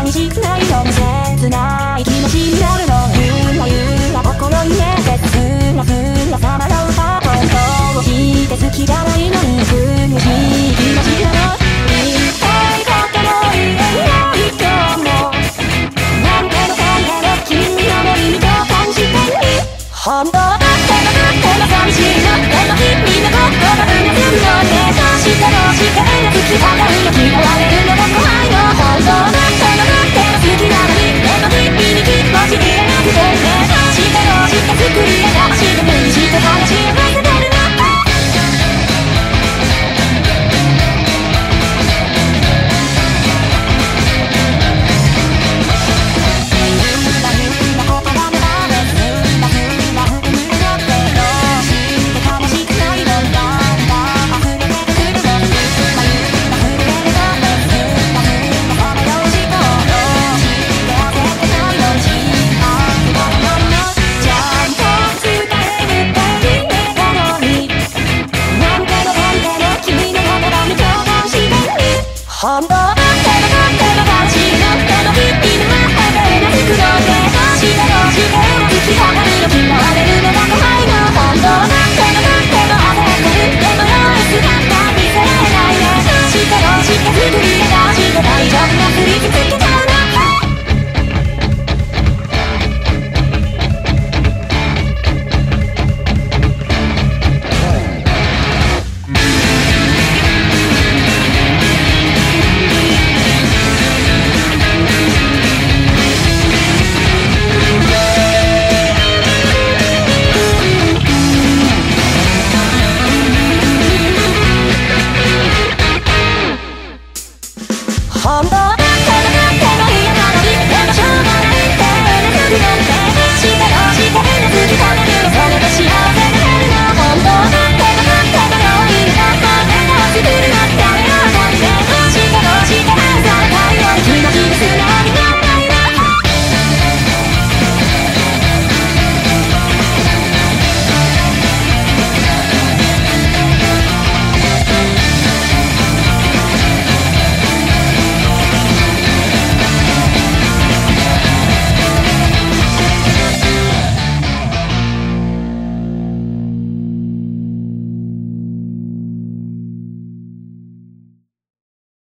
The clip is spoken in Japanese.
感じないのに切ない気持ちになるのゆらゆら心に入てすらすらさまようパパ音を聞て好きじゃないのに不しい気持ちなの本当だってなってなしいの。哈